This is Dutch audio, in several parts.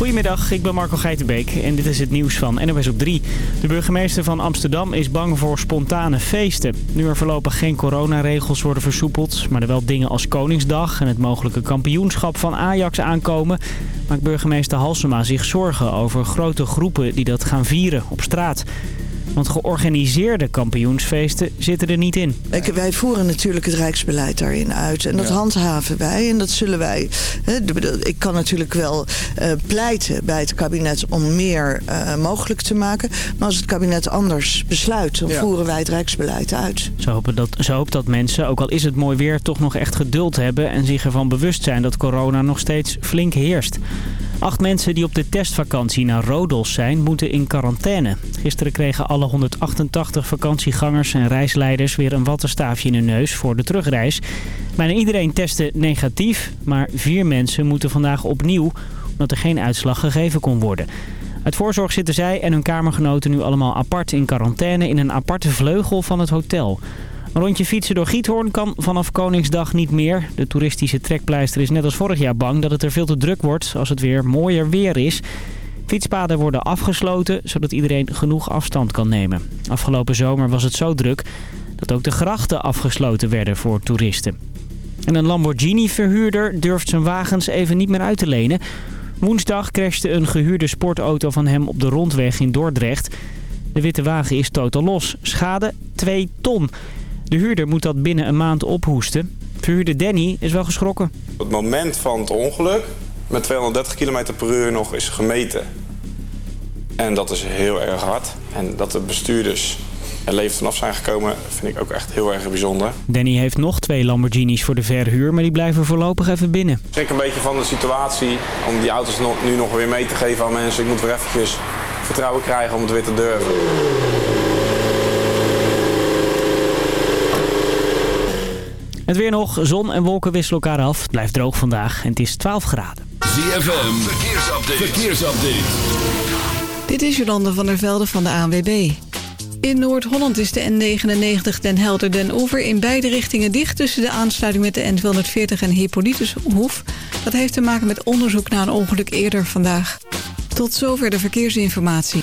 Goedemiddag, ik ben Marco Geitenbeek en dit is het nieuws van NOS op 3. De burgemeester van Amsterdam is bang voor spontane feesten. Nu er voorlopig geen coronaregels worden versoepeld... maar er wel dingen als Koningsdag en het mogelijke kampioenschap van Ajax aankomen... maakt burgemeester Halsema zich zorgen over grote groepen die dat gaan vieren op straat. Want georganiseerde kampioensfeesten zitten er niet in. wij voeren natuurlijk het Rijksbeleid daarin uit. En dat handhaven wij. En dat zullen wij... ik kan natuurlijk wel uh, pleiten bij het kabinet om meer uh, mogelijk te maken. Maar als het kabinet anders besluit, dan voeren wij het Rijksbeleid uit. Zo hopen dat, zo hoopt dat mensen, ook al is het mooi weer, toch nog echt geduld hebben... en zich ervan bewust zijn dat corona nog steeds flink heerst. Acht mensen die op de testvakantie naar Rodos zijn, moeten in quarantaine. Gisteren kregen alle 188 vakantiegangers en reisleiders weer een wattenstaafje in hun neus voor de terugreis. Bijna iedereen testte negatief, maar vier mensen moeten vandaag opnieuw omdat er geen uitslag gegeven kon worden. Uit voorzorg zitten zij en hun kamergenoten nu allemaal apart in quarantaine in een aparte vleugel van het hotel. Een rondje fietsen door Giethoorn kan vanaf Koningsdag niet meer. De toeristische trekpleister is net als vorig jaar bang dat het er veel te druk wordt als het weer mooier weer is. Fietspaden worden afgesloten, zodat iedereen genoeg afstand kan nemen. Afgelopen zomer was het zo druk dat ook de grachten afgesloten werden voor toeristen. En een Lamborghini-verhuurder durft zijn wagens even niet meer uit te lenen. Woensdag crashte een gehuurde sportauto van hem op de rondweg in Dordrecht. De witte wagen is totaal los. Schade 2 ton. De huurder moet dat binnen een maand ophoesten. Verhuurder Danny is wel geschrokken. Het moment van het ongeluk met 230 km per uur nog is gemeten. En dat is heel erg hard. En dat de bestuurders er levend vanaf zijn gekomen, vind ik ook echt heel erg bijzonder. Danny heeft nog twee Lamborghinis voor de verhuur, maar die blijven voorlopig even binnen. Ik een beetje van de situatie om die auto's nu nog weer mee te geven aan mensen. Ik moet weer eventjes vertrouwen krijgen om het weer te durven. Het weer nog. Zon en wolken wisselen elkaar af. Het blijft droog vandaag en het is 12 graden. ZFM. Verkeersupdate. Verkeersupdate. Dit is Jolande van der Velde van de ANWB. In Noord-Holland is de N99 Den Helder Den Oever in beide richtingen dicht... tussen de aansluiting met de N240 en Hippolytushoef. Dat heeft te maken met onderzoek naar een ongeluk eerder vandaag. Tot zover de verkeersinformatie.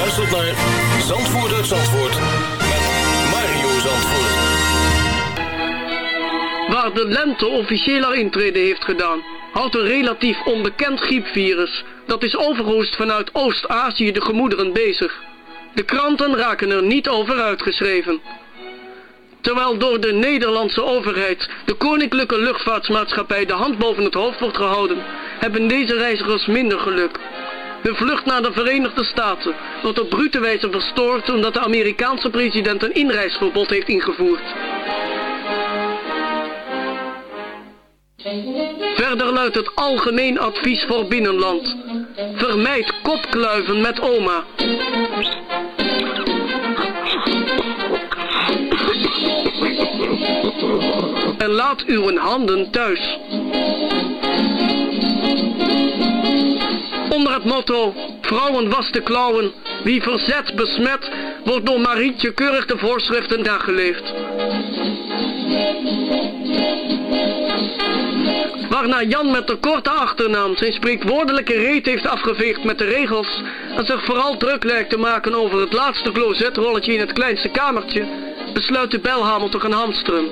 Luistert naar Zandvoort Zandvoort met Mario Zandvoort. Waar de lente officieel haar intrede heeft gedaan, houdt een relatief onbekend griepvirus, dat is overhoest vanuit Oost-Azië de gemoederen bezig. De kranten raken er niet over uitgeschreven. Terwijl door de Nederlandse overheid de Koninklijke Luchtvaartmaatschappij de hand boven het hoofd wordt gehouden, hebben deze reizigers minder geluk. Hun vlucht naar de Verenigde Staten wordt op brute wijze verstoord omdat de Amerikaanse president een inreisverbod heeft ingevoerd. Verder luidt het algemeen advies voor binnenland. Vermijd kopkluiven met oma. En laat uw handen thuis. Onder het motto Vrouwen was klauwen, wie verzet besmet, wordt door Marietje keurig de voorschriften nageleefd. Waarna Jan met de korte achternaam zijn spreekwoordelijke reet heeft afgeveegd met de regels en zich vooral druk lijkt te maken over het laatste closetrolletje in het kleinste kamertje, besluit de belhamel te gaan hamsteren.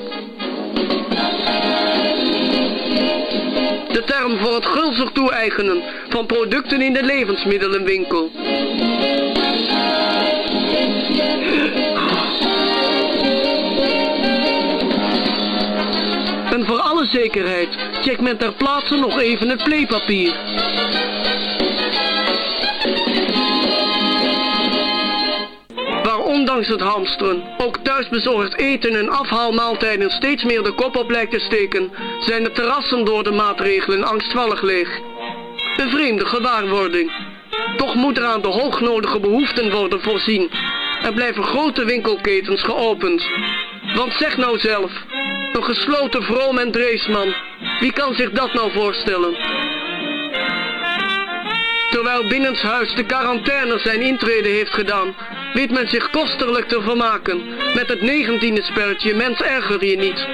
De term voor het gulzig toe-eigenen van producten in de levensmiddelenwinkel. En voor alle zekerheid check men ter plaatse nog even het playpapier. Ondanks het hamsteren ook thuisbezorgd eten en afhaalmaaltijden steeds meer de kop op lijkt te steken, zijn de terrassen door de maatregelen angstvallig leeg. Een vreemde gewaarwording. Toch moet er aan de hoognodige behoeften worden voorzien. Er blijven grote winkelketens geopend. Want zeg nou zelf, een gesloten vroom en dreesman, wie kan zich dat nou voorstellen? Terwijl binnenshuis de quarantaine zijn intrede heeft gedaan, weet men zich kostelijk te vermaken met het negentiende spelletje Mens erger je niet.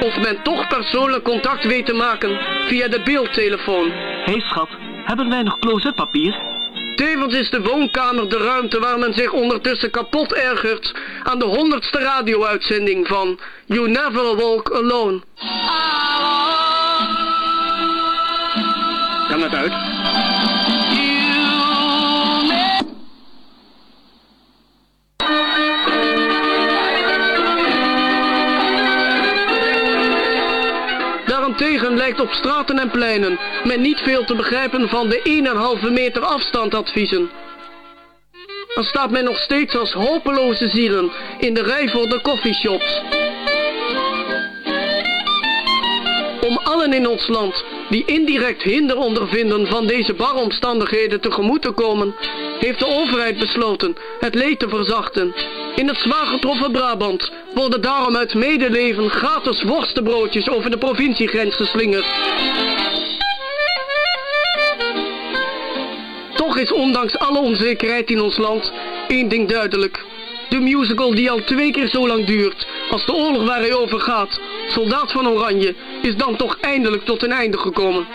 Of men toch persoonlijk contact weet te maken via de beeldtelefoon. Hé hey schat, hebben wij nog closetpapier? Tevens is de woonkamer de ruimte waar men zich ondertussen kapot ergert aan de honderdste radio-uitzending van You Never Walk Alone. Kan het uit? Daarentegen lijkt op straten en pleinen men niet veel te begrijpen van de 1,5 meter afstandadviezen. Dan staat men nog steeds als hopeloze zielen in de rij voor de coffeeshops. Om allen in ons land die indirect hinder ondervinden van deze barre omstandigheden tegemoet te komen, heeft de overheid besloten het leed te verzachten. In het zwaar getroffen Brabant worden daarom uit medeleven gratis worstenbroodjes over de provinciegrens geslingerd. Toch is ondanks alle onzekerheid in ons land één ding duidelijk. De musical die al twee keer zo lang duurt als de oorlog waar hij over gaat, Soldaat van Oranje, is dan toch eindelijk tot een einde gekomen.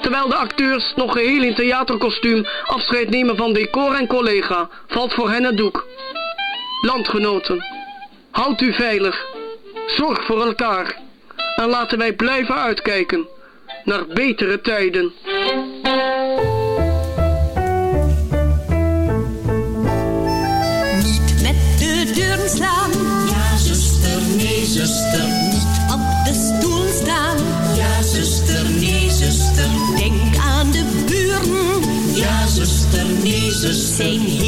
Terwijl de acteurs nog geheel in theaterkostuum afscheid nemen van decor en collega, valt voor hen het doek. Landgenoten, houd u veilig, zorg voor elkaar en laten wij blijven uitkijken naar betere tijden. Met de deuren slaan. Ja, zuster, nee, zuster. Niet op de stoel staan. Ja, zuster, nee, zuster. Denk aan de buren. Ja, zuster, nee, zuster. Zijn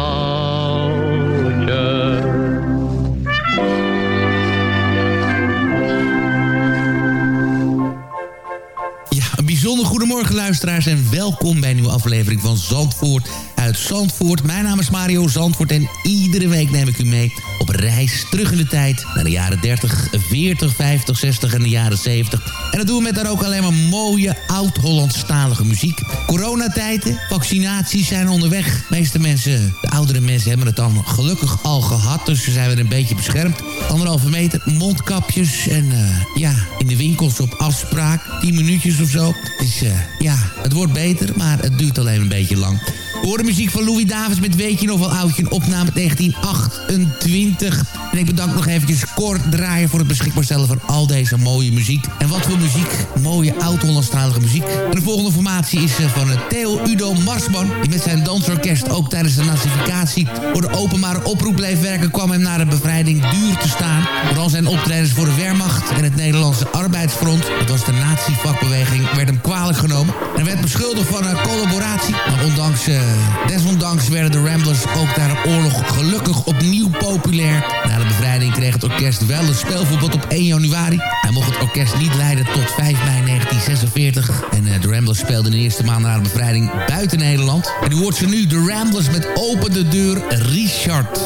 Goedemorgen luisteraars en welkom bij een nieuwe aflevering van Zandvoort uit Zandvoort. Mijn naam is Mario Zandvoort en iedere week neem ik u mee op reis terug in de tijd naar de jaren 30, 40, 50, 60 en de jaren 70. En dat doen we met daar ook alleen maar mooie oud-Hollandstalige muziek. Coronatijden, vaccinaties zijn onderweg. De meeste mensen, de oudere mensen hebben het dan gelukkig al gehad, dus ze zijn weer een beetje beschermd. Anderhalve meter, mondkapjes en eh, ja, in de winkels op afspraak, 10 minuutjes of zo. Dus ja, het wordt beter, maar het duurt alleen een beetje lang. Horen muziek van Louis Davis met Weet je nog wel oudje, een opname 1928. En ik bedank nog eventjes Kort Draaien voor het beschikbaar stellen van al deze mooie muziek. En wat voor muziek, mooie oud-Hollandstalige muziek. De volgende formatie is eh, van eh, Theo Udo Marsman, die met zijn dansorkest ook tijdens de nazificatie voor de openbare oproep bleef werken, kwam hem naar de bevrijding duur te staan. Vooral zijn optredens voor de Wehrmacht en het Nederlandse Arbeidsfront, dat was de nazi-vakbeweging, werd hem kwalijk genomen. En werd beschuldigd van een collaboratie. Maar ondanks eh, desondanks werden de Ramblers ook na de oorlog gelukkig opnieuw populair. Na de bevrijding kreeg het orkest wel een speelverbod op 1 januari. Hij mocht het orkest niet leiden tot 5 mei 1946. En uh, de Ramblers speelden de eerste maand na de bevrijding buiten Nederland. En u hoort ze nu, de Ramblers met Open de Deur, Richard.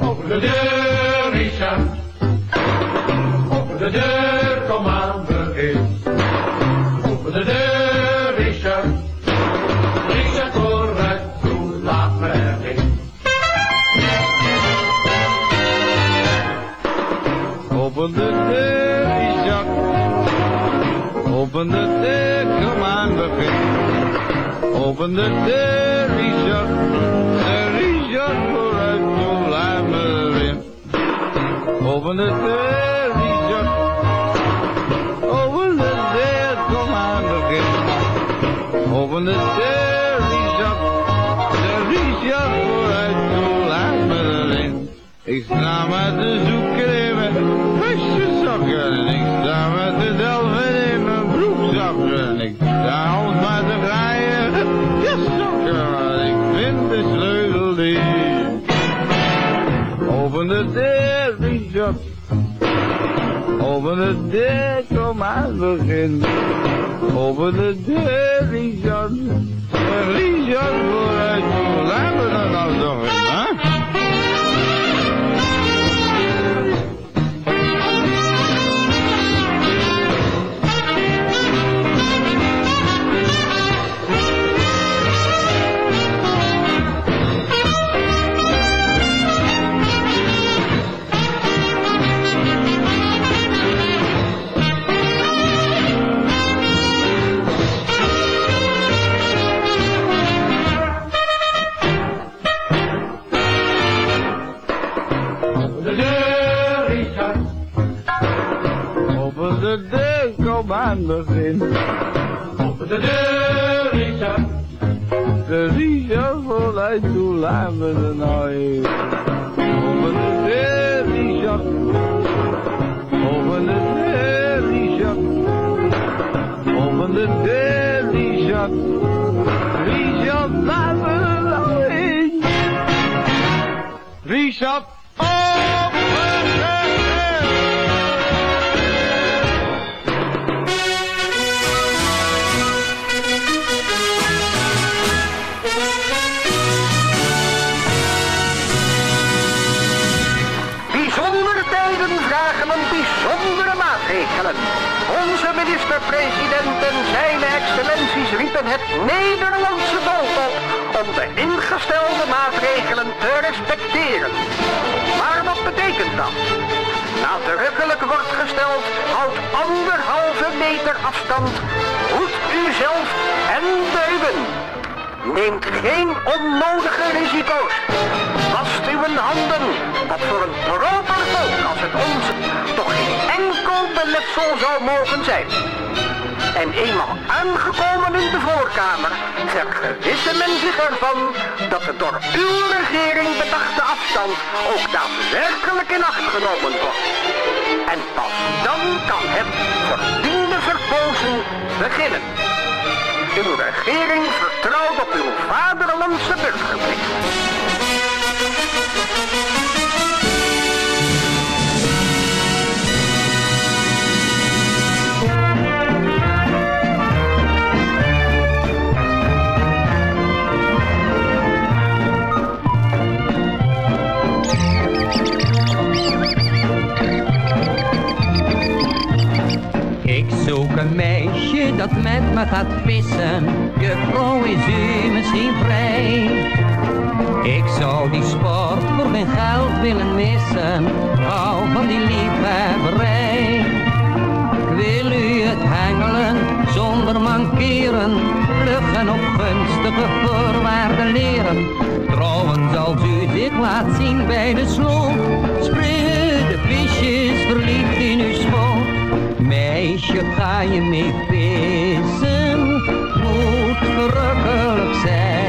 Open de deur, kom aan, begin. Open Richard voluit, hoe laat we er nou in? Open de deur, Richard. Open de deur, Richard. Open de deur, nou in. Richard, Onze minister-president en zijn excellenties riepen het Nederlandse volk op om de ingestelde maatregelen te respecteren. Maar wat betekent dat? Nadrukkelijk wordt gesteld, houd anderhalve meter afstand, hoed uzelf en buigen. Neemt geen onnodige risico's. Wast uw handen, wat voor een proper volk als het onze toch geen enkel beletsel zou mogen zijn. En eenmaal aangekomen in de voorkamer, vergewissen men zich ervan dat de door uw regering bedachte afstand ook daadwerkelijk in acht genomen wordt. En pas dan kan het verdiende verpozen beginnen. Uw regering vertrouwt op uw vaderlandse burgerplicht. Dat met me gaat vissen. Juffrouw, is u misschien vrij? Ik zou die sport voor geen geld willen missen. Hou van die liefhebberij. Ik wil u het hengelen zonder mankeren. Vlug en op gunstige voorwaarden leren. Trouwens, als u zich laat zien bij de sloot. Springen de visjes verliefd in uw schoot. Meisje, ga je mee verrukkelijk.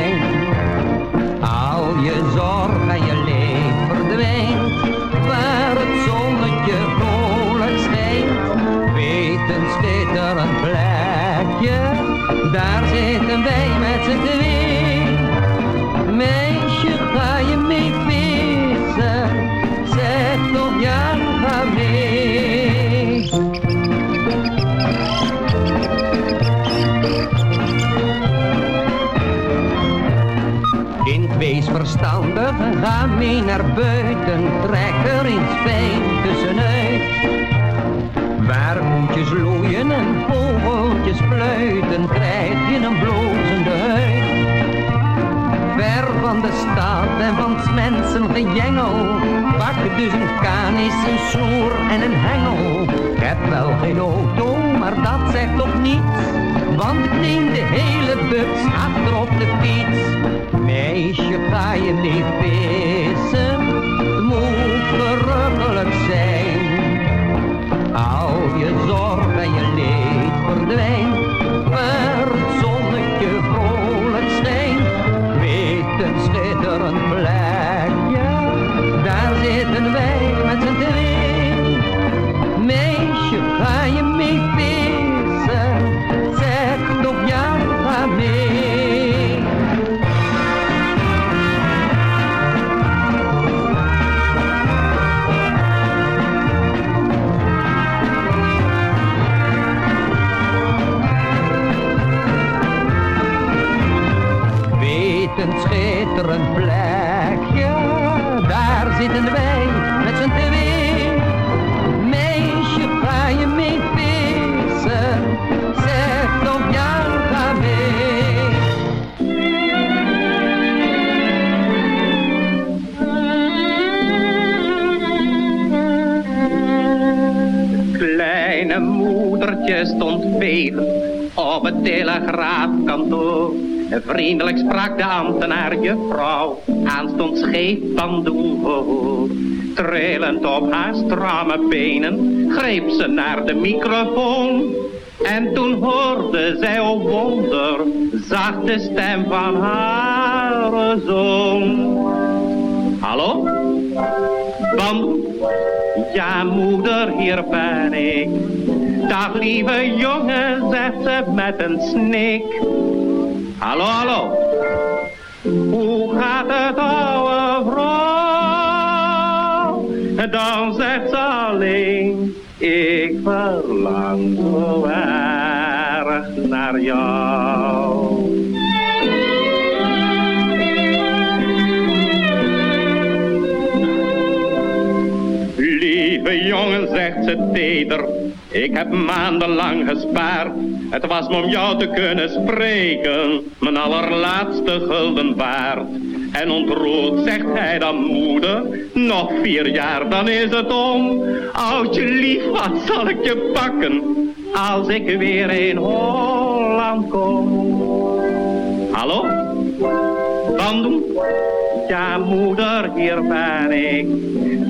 Mee naar buiten. Trek er eens fijn tussenuit. Waar hoentjes loeien en vogeltjes fluiten, krijg je een blozende huid. Ver van de stad en van s mensen gejengel, pak dus een kanis, een snoer en een hengel. Heb wel geen auto, maar dat zegt toch niets, want ik neem de hele bus achter op de fiets. Meisje, ga je mee vissen, het moet verrukkelijk zijn. Vriendelijk sprak de ambtenaar juffrouw, aanstonds scheef van doen gehoor. Trillend op haar stramme benen, greep ze naar de microfoon. En toen hoorde zij, oh wonder, zacht de stem van haar zoon. Hallo? Van, ja moeder, hier ben ik. Dag lieve jongen, zegt ze met een snik. Hallo, hallo. Hoe gaat het, ouwe vrouw? Dan zegt ze alleen, ik verlang zo erg naar jou. Lieve jongen, zegt ze teder, ik heb maandenlang gespaard. Het was me om jou te kunnen spreken, mijn allerlaatste gulden waard. En ontroerd zegt hij dan moeder, nog vier jaar dan is het om. Oudje lief, wat zal ik je pakken, als ik weer in Holland kom. Hallo? Bandung? Ja moeder, hier ben ik.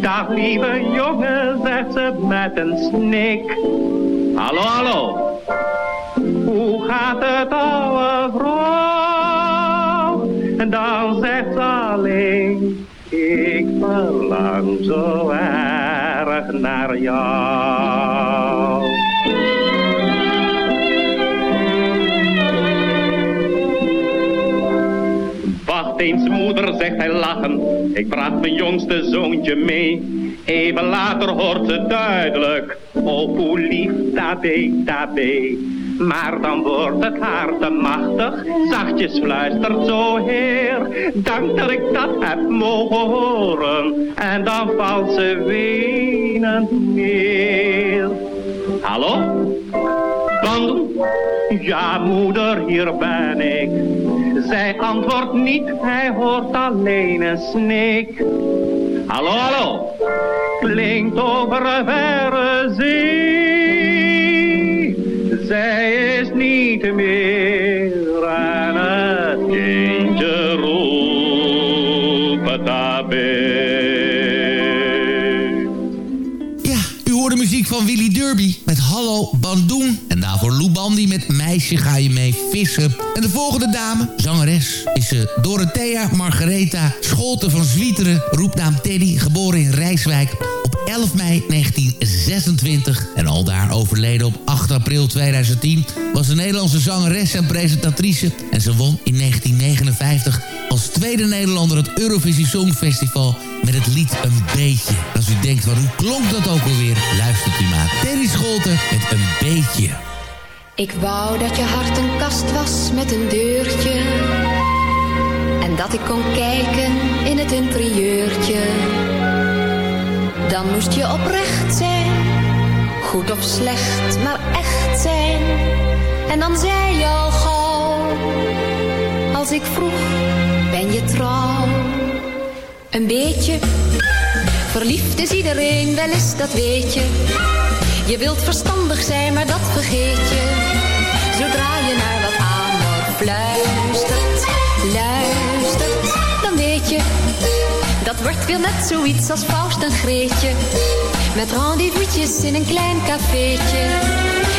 Dag lieve jongen, zegt ze met een snik. Hallo, hallo. Hoe gaat het ouwe vrouw? En dan zegt ze alleen, ik verlang zo erg naar jou. Wacht eens moeder, zegt hij lachen, ik bracht mijn jongste zoontje mee. Even later hoort ze duidelijk, oh hoe lief tabé, tabé. Maar dan wordt het haar te machtig, zachtjes fluistert zo heer. Dank dat ik dat heb mogen horen, en dan valt ze wenend neer. Hallo? Bandel? Ja moeder, hier ben ik. Zij antwoordt niet, hij hoort alleen een snik. Hallo, hallo, klinkt over een verre zee. Zij is niet meer aan het kindje roepen Ja, u hoorde muziek van Willy Derby met Hallo Bandoen. Bandy met Meisje ga je mee vissen. En de volgende dame, zangeres, is uh, Dorothea Margaretha Scholte van Zwieteren. Roepnaam Teddy, geboren in Rijswijk op 11 mei 1926. En al daar overleden op 8 april 2010 was een Nederlandse zangeres en presentatrice. En ze won in 1959 als tweede Nederlander het Eurovisie Songfestival met het lied Een Beetje. Als u denkt van hoe klonk dat ook alweer? Luistert u maar. Terry Scholten met een beetje. Ik wou dat je hart een kast was met een deurtje. En dat ik kon kijken in het interieurtje. Dan moest je oprecht zijn. Goed of slecht, maar echt zijn. En dan zei je al gauw. Als ik vroeg, ben je trouw? Een beetje. Verliefd is iedereen, wel eens, dat weet je. Je wilt verstandig zijn, maar dat vergeet je. Zodra je naar wat amor fluistert, luistert, dan weet je. Dat wordt weer net zoiets als Faust en Greetje. Met rendezvous'tjes in een klein cafeetje.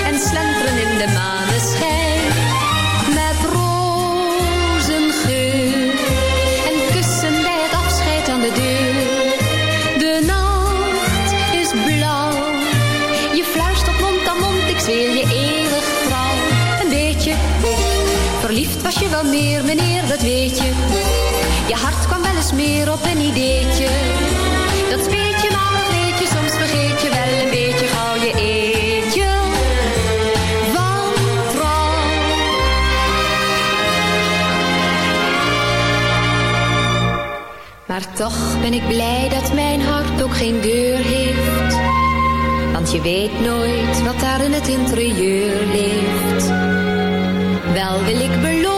En slenteren in de maneschijn. Meer, meneer, dat weet je. Je hart kwam wel eens meer op een ideetje. Dat speet je maar, dat weet je, soms vergeet je wel een beetje gauw je eetje. Van trouw. Maar toch ben ik blij dat mijn hart ook geen deur heeft. Want je weet nooit wat daar in het interieur leeft. Wel wil ik beloven,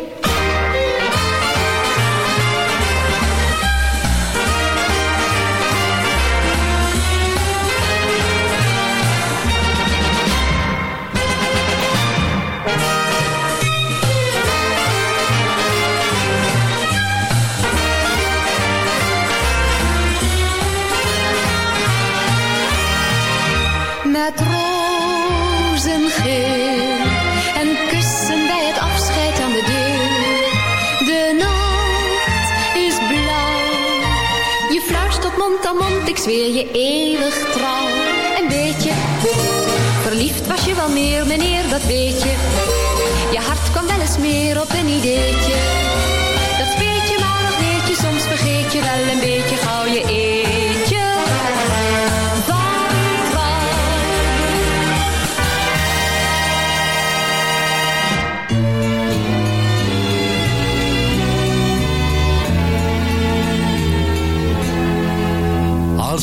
zweer je eeuwig trouw. En weet je, verliefd was je wel meer, meneer, dat weet je. Je hart kwam wel eens meer op een ideetje. Dat weet je maar, dat weet je, soms vergeet je wel een beetje gauw je eetje.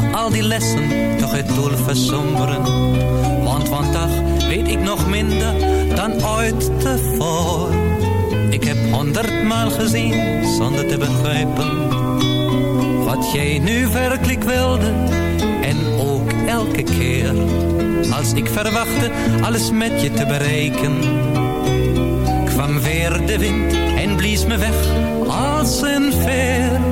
na al die lessen toch het doel versomberen. Want vandaag weet ik nog minder dan ooit tevoren. Ik heb honderdmaal gezien zonder te begrijpen. Wat jij nu werkelijk wilde en ook elke keer. Als ik verwachtte alles met je te bereiken. Kwam weer de wind en blies me weg als een veer.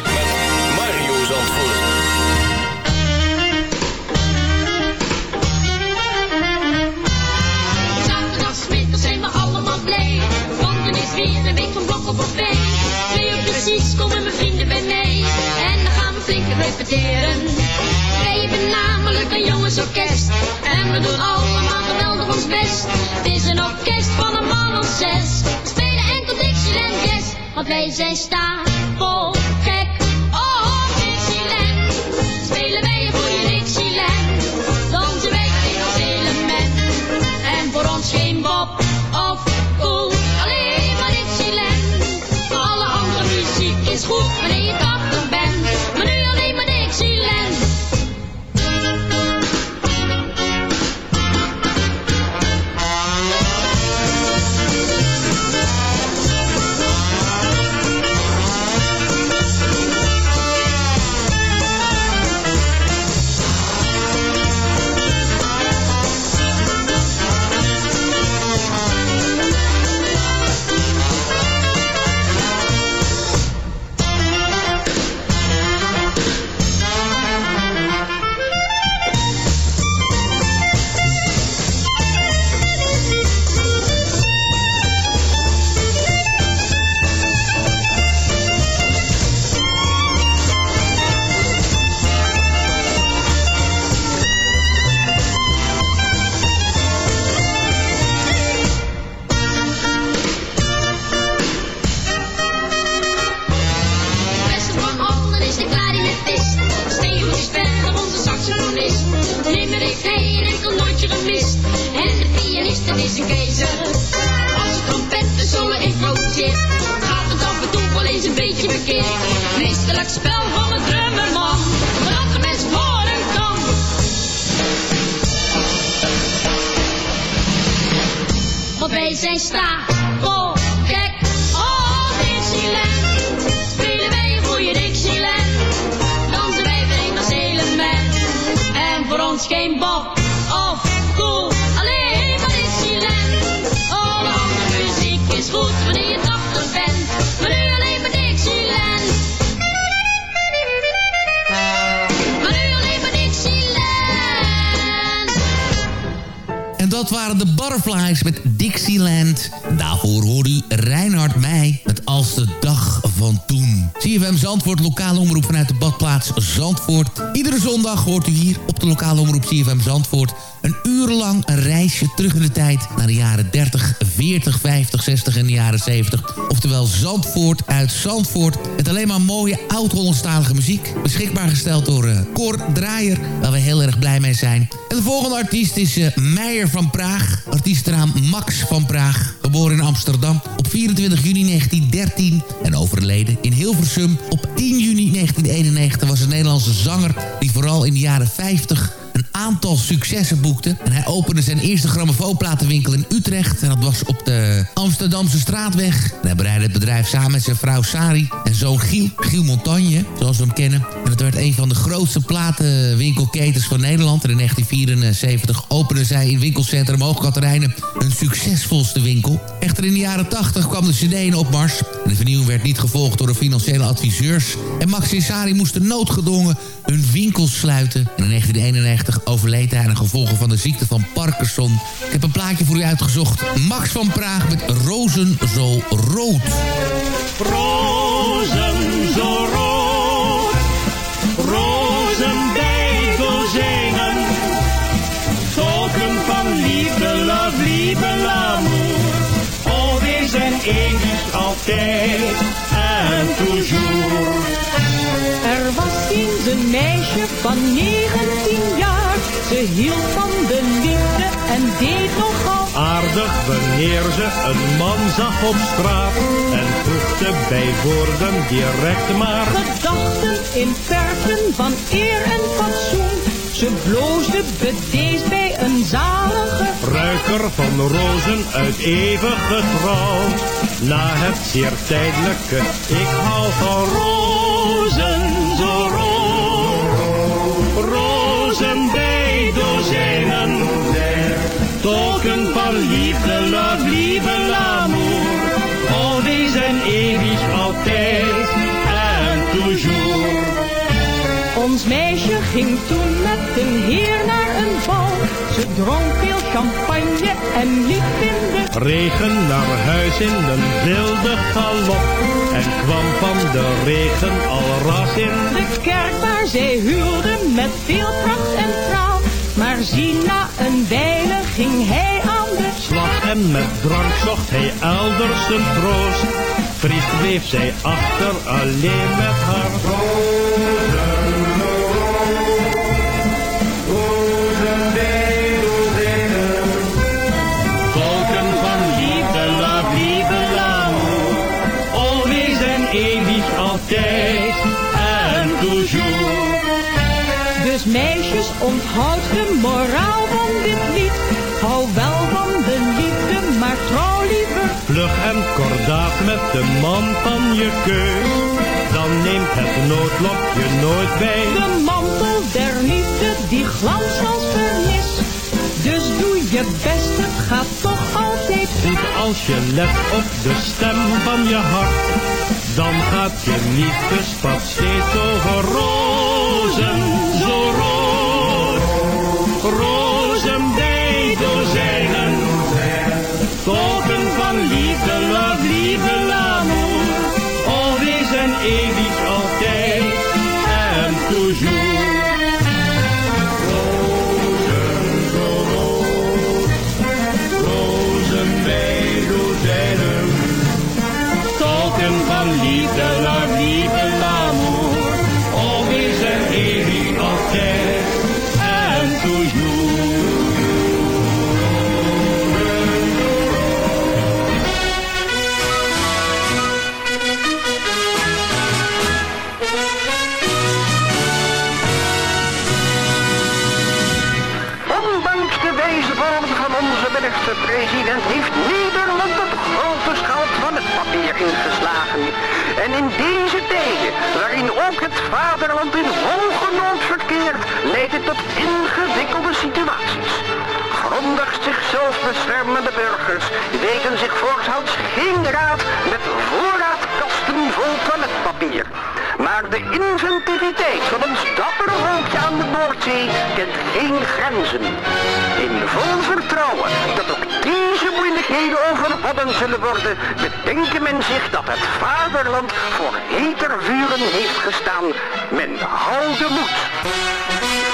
weer een week van blokken voorbij. Twee uur precies komen mijn vrienden bij mij. En dan gaan we flink repeteren. Wij hebben namelijk een jongensorkest. En we doen allemaal geweldig ons best. Het is een orkest van een man of zes. We spelen enkel Dixieland Jazz. Want wij zijn stapel Butterflies met Dixieland. Daarvoor hoorde u Reinhard Meij met Als de Dag van Toen. CFM Zandvoort, lokale omroep vanuit de badplaats Zandvoort. Iedere zondag hoort u hier op de lokale omroep CFM Zandvoort... een uur lang een reisje terug in de tijd naar de jaren 30, 40, 50, 60 en de jaren 70. Oftewel Zandvoort uit Zandvoort. Met alleen maar mooie oud-Hollandstalige muziek. Beschikbaar gesteld door eh, Cor Draaier, waar we heel erg blij mee zijn. En de volgende artiest is eh, Meijer van Praag. Artiestenaam Max van Praag. Geboren in Amsterdam op 24 juni 1913 en overleden in Hilversum op 10 juni 1991 was een Nederlandse zanger die vooral in de jaren 50 een aantal successen boekte. En hij opende zijn eerste grammofoonplatenwinkel in Utrecht. En dat was op de Amsterdamse straatweg. En hij bereidde het bedrijf samen met zijn vrouw Sari en zoon Giel, Giel Montagne, zoals we hem kennen. Het werd een van de grootste platenwinkelketens van Nederland. In 1974 opende zij in winkelcentrum Hoogkaterijnen een succesvolste winkel. Echter in de jaren 80 kwam de cd in opmars. De vernieuwing werd niet gevolgd door de financiële adviseurs. En Max en Sari moesten noodgedwongen hun winkels sluiten. En in 1991 overleed hij aan de gevolgen van de ziekte van Parkinson. Ik heb een plaatje voor u uitgezocht. Max van Praag met Rozen zo rood. Rozen zo rood, eeuwig altijd en toujours. Er was eens een meisje van 19 jaar. Ze hield van de liefde en deed nogal Aardig wanneer ze een man zag op straat en voegde bij woorden direct maar gedachten in verven van eer en fatsoen. Ze bloosde bedeesd bij van rozen uit eeuwige trouw. Na het zeer tijdelijke, ik hou van rozen zo rood. Rozen bij dozijnen, tolken van liefde, love, liefde, l'amour. Oh, die zijn eeuwig altijd en toujours. Ons meisje ging toen met een heer. Ze dronk veel champagne en liep in de Regen naar huis in een wilde galop en kwam van de regen al ras in de kerk waar zij huwde met veel pracht en praal. Maar zie na een wijle ging hij aan de slag en met drank zocht hij elders een troost. Triest bleef zij achter alleen met haar Tolken meisjes, onthoud de moraal van dit lied. Hou wel van de liefde, maar trouw liever. Vlug en kordaat met de man van je keus. Dan neemt het noodlokje nooit bij. De mantel der liefde, die glans als vernis. Dus doe je best, het gaat toch altijd goed. Als je let op de stem van je hart. Dan gaat je liefdespad steeds over rozen, liefde, l'amour. Zijn En in deze tijden, waarin ook het vaderland in hoge nood verkeert, leidt het tot ingewikkelde situaties. Grondig zichzelf beschermende burgers weten zich voortouds geen raad met voorraadkasten vol toiletpapier. Maar de inventiviteit van ons dappere volkje aan de Noordzee kent geen grenzen. In vol vertrouwen dat ook deze moeilijkheden overwonnen zullen worden, bedenken men zich dat het vaderland voor heter vuren heeft gestaan. Men houde moed.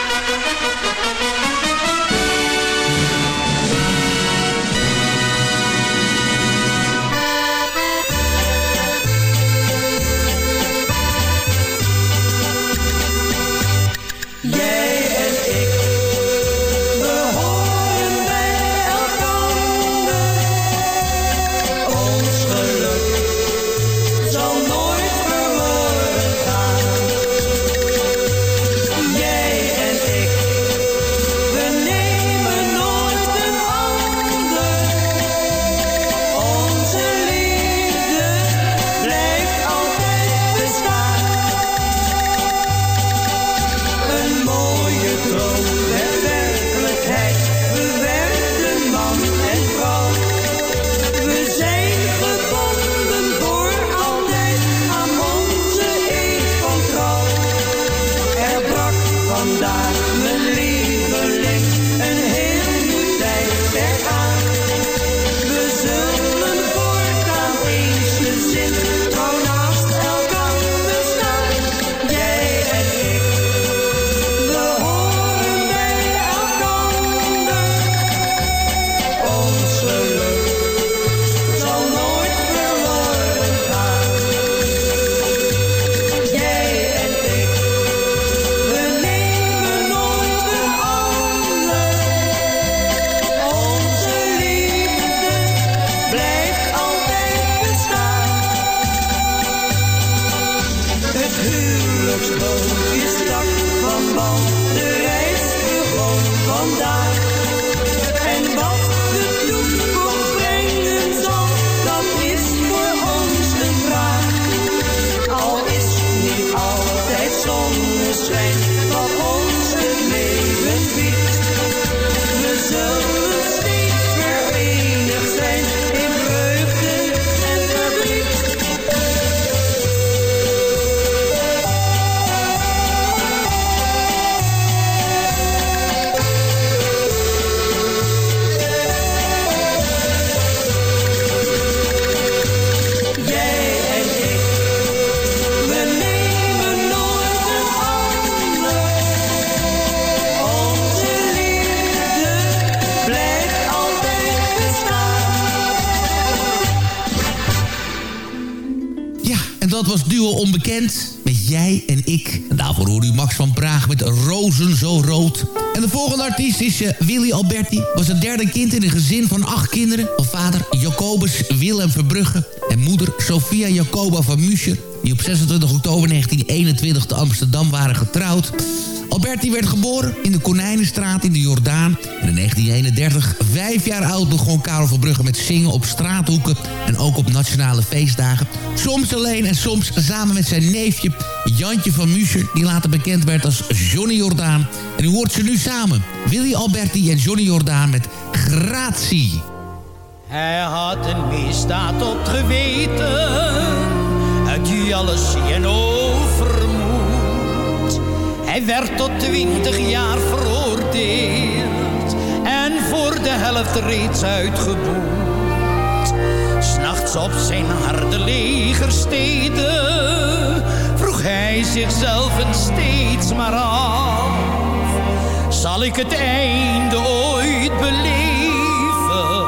Onbekend. Met Jij en Ik. En daarvoor hoorde u Max van Praag met Rozen zo rood. En de volgende artiest is uh, Willy Alberti. Was het derde kind in een gezin van acht kinderen. Van vader Jacobus Willem Verbrugge. En moeder Sophia Jacoba van Muscher. Die op 26 oktober 1921 te Amsterdam waren getrouwd. Alberti werd geboren in de Konijnenstraat in de Jordaan. In 1931, vijf jaar oud, begon Karel van Brugge met zingen op straathoeken... en ook op nationale feestdagen. Soms alleen en soms samen met zijn neefje Jantje van Muscher... die later bekend werd als Johnny Jordaan. En u hoort ze nu samen. Willy Alberti en Johnny Jordaan met Gratie. Hij had een misdaad op geweten... uit alles en. Hij werd tot twintig jaar veroordeeld... en voor de helft reeds uitgeboet. S'nachts op zijn harde legersteden... vroeg hij zichzelf en steeds maar af. Zal ik het einde ooit beleven...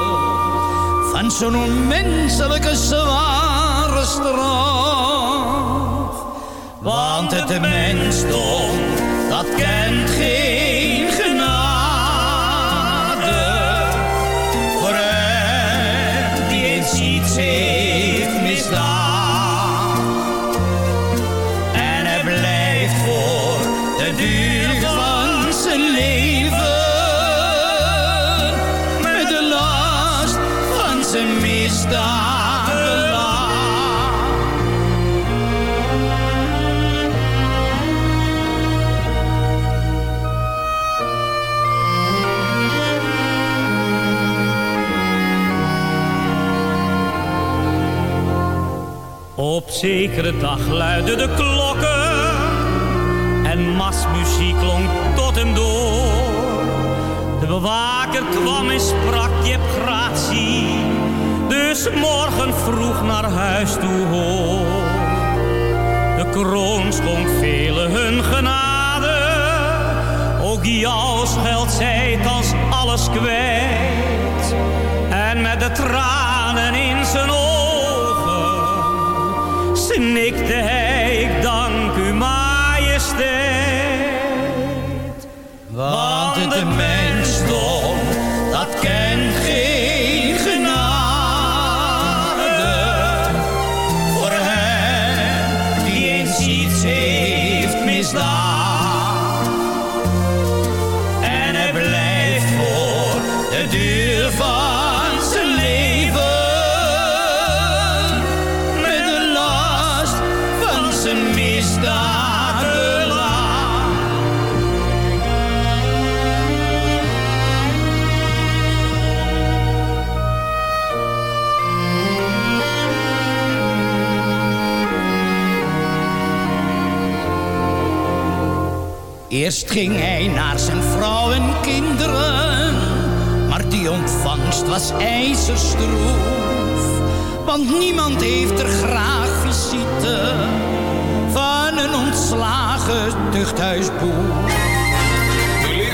van zo'n onmenselijke zware straf? Want het mensdom, dat kent geen genade. Voor hem die eens iets heeft misdaan. En hij blijft voor de duur van zijn leven. Op zekere dag luidden de klokken en masmuziek klonk tot hem door. De bewaker kwam en sprak, je hebt gratie, dus morgen vroeg naar huis toe hoor. De kroon schonk velen hun genade, ook jou scheldt zij als alles kwijt. En met de tranen in zijn ogen hij, ik dank u majesteit. Want het mensdom, ging hij naar zijn vrouw en kinderen, maar die ontvangst was ijzerstroef. Want niemand heeft er graag visite van een ontslagen tuchthuisboer.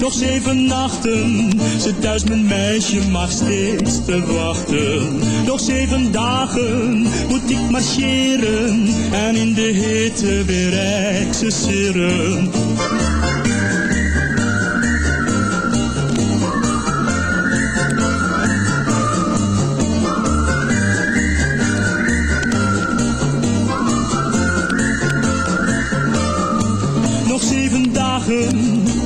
Nog zeven nachten zit thuis mijn meisje maar steeds te wachten. Nog zeven dagen moet ik marcheren en in de hitte weer exerceren. Nog zeven dagen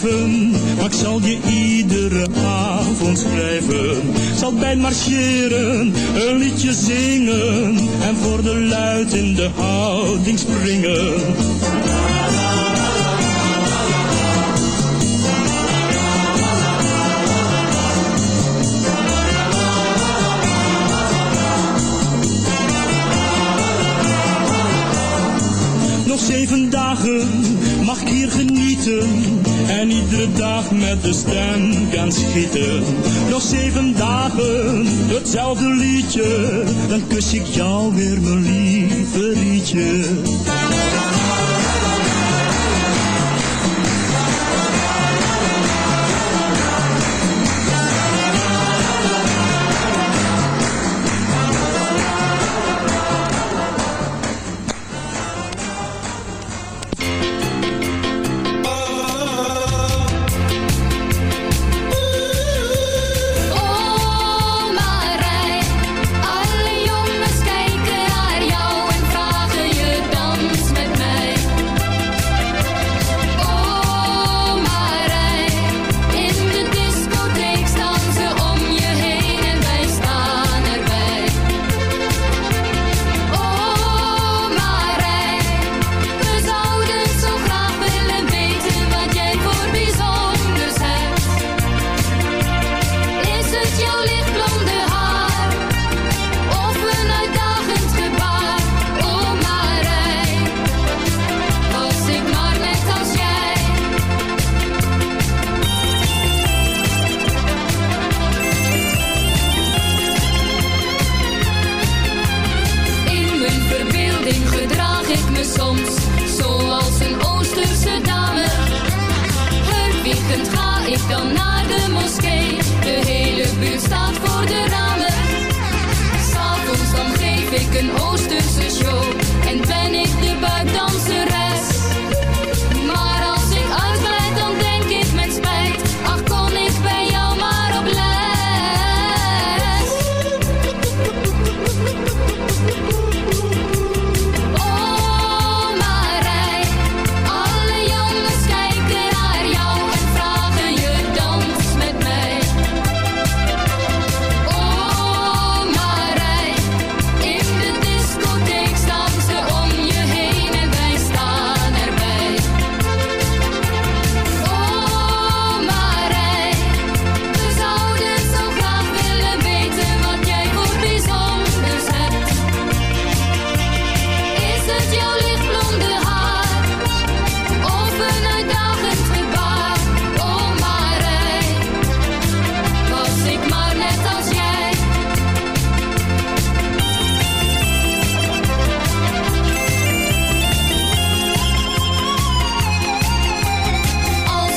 maar ik zal je iedere avond schrijven. Zal bij marcheren een liedje zingen en voor de luid in de houding springen. Nog zeven dagen mag ik hier genieten en iedere dag met de stem gaan schieten. Nog zeven dagen hetzelfde liedje, dan kus ik jou weer mijn lieve rietje.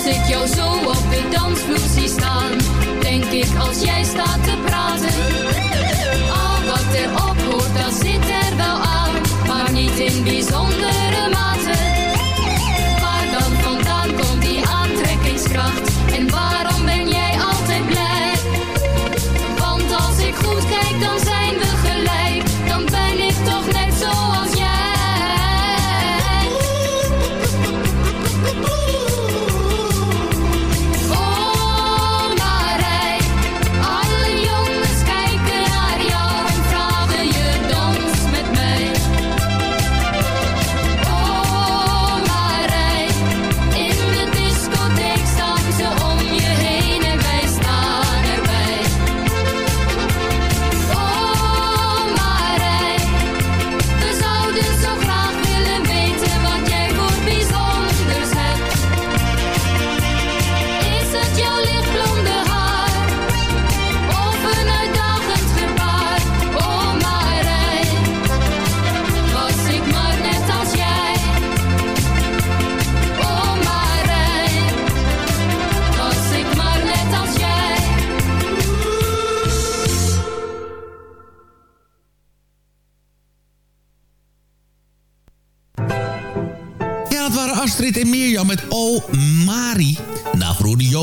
Als ik jou zo op de dansvloer zie staan, denk ik als jij staat te praten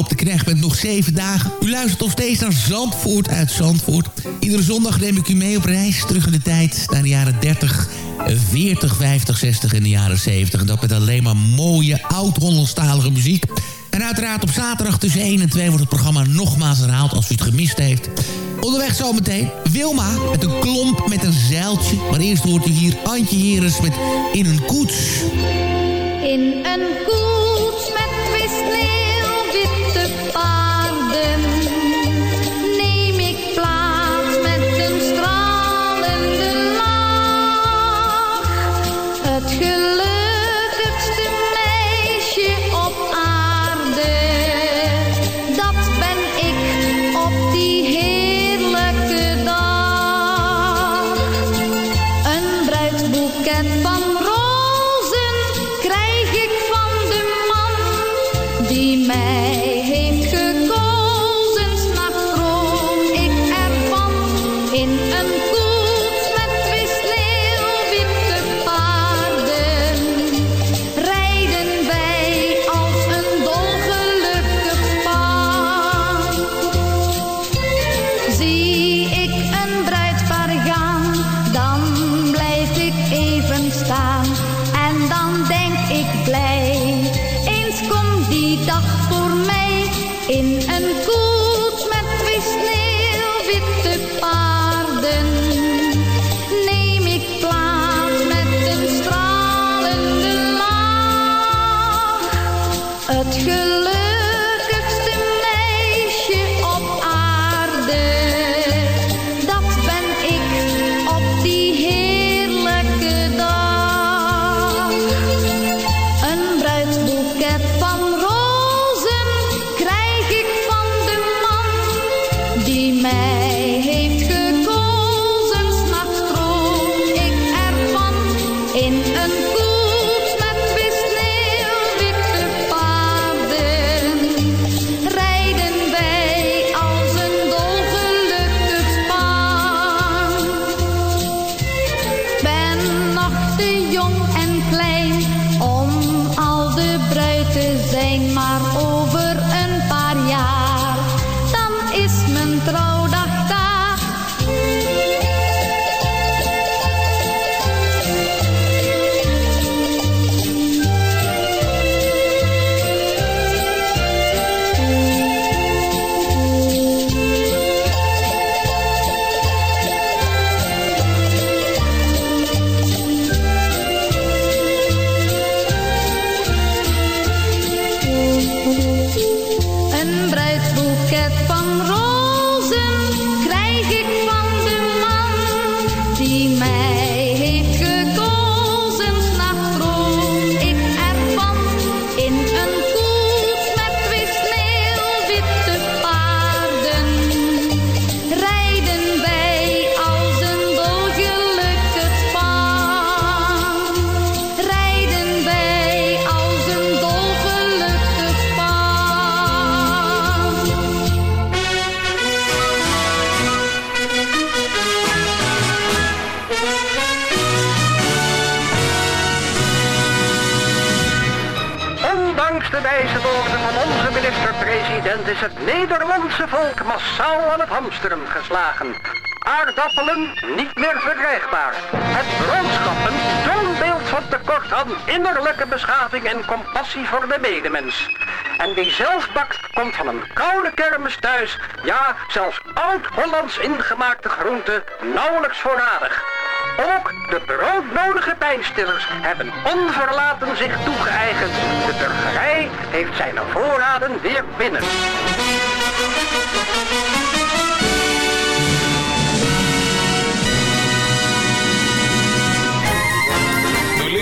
Joop de Knecht met nog zeven dagen. U luistert nog steeds naar Zandvoort uit Zandvoort. Iedere zondag neem ik u mee op reis terug in de tijd... naar de jaren 30, 40, 50, 60 en de jaren 70. En dat met alleen maar mooie, oud-Hollandstalige muziek... En uiteraard op zaterdag tussen 1 en 2 wordt het programma nogmaals herhaald als u het gemist heeft. Onderweg zometeen Wilma met een klomp met een zeiltje. Maar eerst hoort u hier Antje Heres met In een koets. In een koets geslagen. Aardappelen niet meer verkrijgbaar. Het broodschappen toonbeeld van tekort aan innerlijke beschaving en compassie voor de medemens. En wie zelf bakt, komt van een koude kermis thuis. Ja, zelfs oud-Hollands ingemaakte groenten nauwelijks voorradig. Ook de broodnodige pijnstillers hebben onverlaten zich toegeëigend. De burgerij heeft zijn voorraden weer binnen.